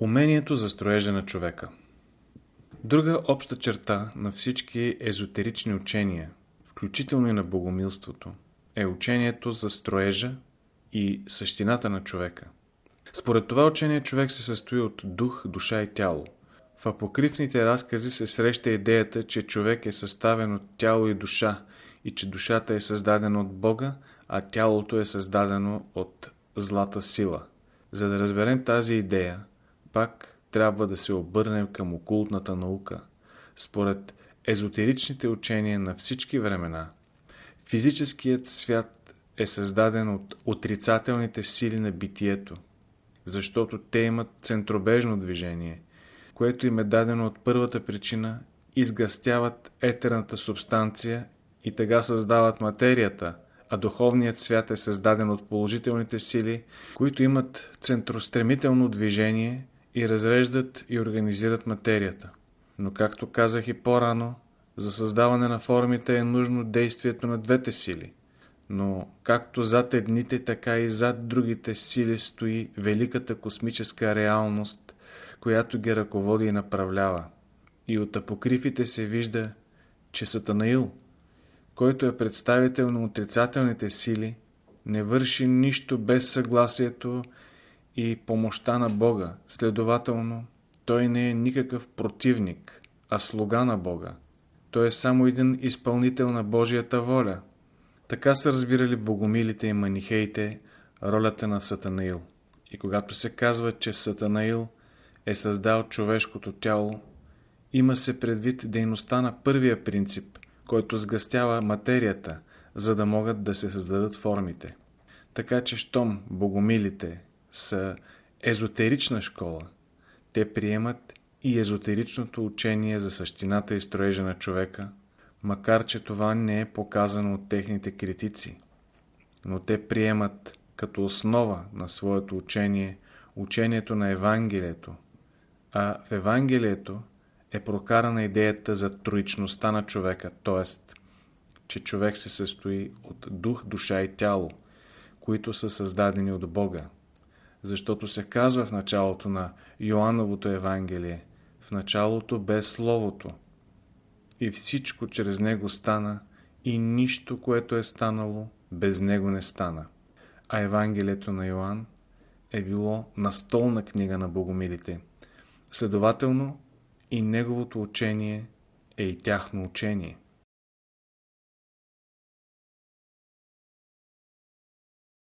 Умението за строежа на човека Друга обща черта на всички езотерични учения, включително и на богомилството, е учението за строежа и същината на човека. Според това учение човек се състои от дух, душа и тяло. В апокривните разкази се среща идеята, че човек е съставен от тяло и душа и че душата е създадена от Бога, а тялото е създадено от злата сила. За да разберем тази идея, пак трябва да се обърнем към окултната наука. Според езотеричните учения на всички времена, физическият свят е създаден от отрицателните сили на битието, защото те имат центробежно движение, което им е дадено от първата причина, изгъстяват етерната субстанция и тега създават материята, а духовният свят е създаден от положителните сили, които имат центростремително движение – и разреждат и организират материята. Но както казах и по-рано, за създаване на формите е нужно действието на двете сили. Но както зад едните, така и зад другите сили стои великата космическа реалност, която ги ръководи и направлява. И от апокрифите се вижда, че Сатанаил, който е представител на отрицателните сили, не върши нищо без съгласието и помощта на Бога. Следователно, той не е никакъв противник, а слуга на Бога. Той е само един изпълнител на Божията воля. Така са разбирали богомилите и манихеите ролята на Сатанаил. И когато се казва, че Сатанаил е създал човешкото тяло, има се предвид дейността на първия принцип, който сгъстява материята, за да могат да се създадат формите. Така че, щом богомилите са езотерична школа. Те приемат и езотеричното учение за същината и строежа на човека, макар че това не е показано от техните критици. Но те приемат като основа на своето учение учението на Евангелието, а в Евангелието е прокарана идеята за троичността на човека, т.е. че човек се състои от дух, душа и тяло, които са създадени от Бога защото се казва в началото на Йоановото Евангелие, в началото без Словото. И всичко чрез него стана, и нищо, което е станало, без него не стана. А Евангелието на Йоанн е било настолна книга на богомилите. Следователно, и неговото учение е и тяхно учение.